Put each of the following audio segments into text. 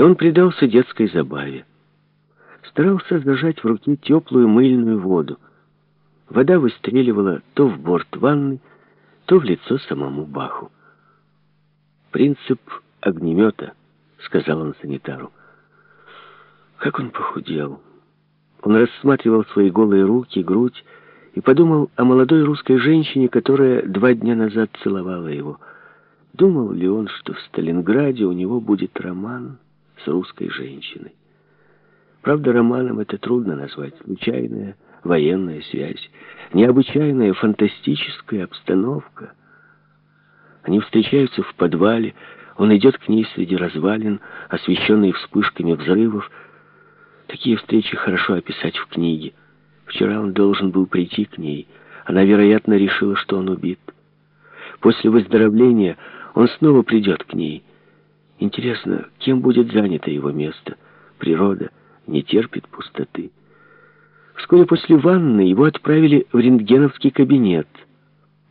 и он предался детской забаве. Старался зажать в руке теплую мыльную воду. Вода выстреливала то в борт ванны, то в лицо самому Баху. «Принцип огнемета», — сказал он санитару. Как он похудел. Он рассматривал свои голые руки, грудь и подумал о молодой русской женщине, которая два дня назад целовала его. Думал ли он, что в Сталинграде у него будет роман с русской женщиной? Правда, романом это трудно назвать. Случайная военная связь, необычайная фантастическая обстановка. Они встречаются в подвале, он идет к ней среди развалин, освещенные вспышками взрывов. Такие встречи хорошо описать в книге. Вчера он должен был прийти к ней. Она, вероятно, решила, что он убит. После выздоровления он снова придет к ней. Интересно, кем будет занято его место? Природа не терпит пустоты. Вскоре после ванны его отправили в рентгеновский кабинет,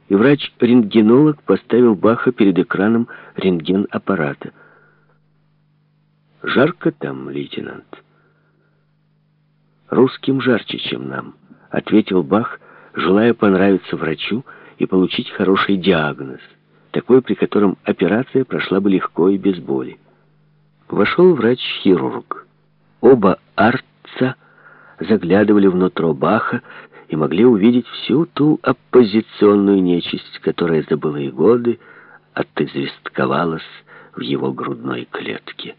и врач-рентгенолог поставил Баха перед экраном рентген-аппарата. «Жарко там, лейтенант?» «Русским жарче, чем нам», — ответил Бах, желая понравиться врачу и получить хороший диагноз, такой, при котором операция прошла бы легко и без боли. Вошел врач-хирург. Оба арца заглядывали внутрь Баха и могли увидеть всю ту оппозиционную нечисть, которая за былые годы отызвестковалась в его грудной клетке.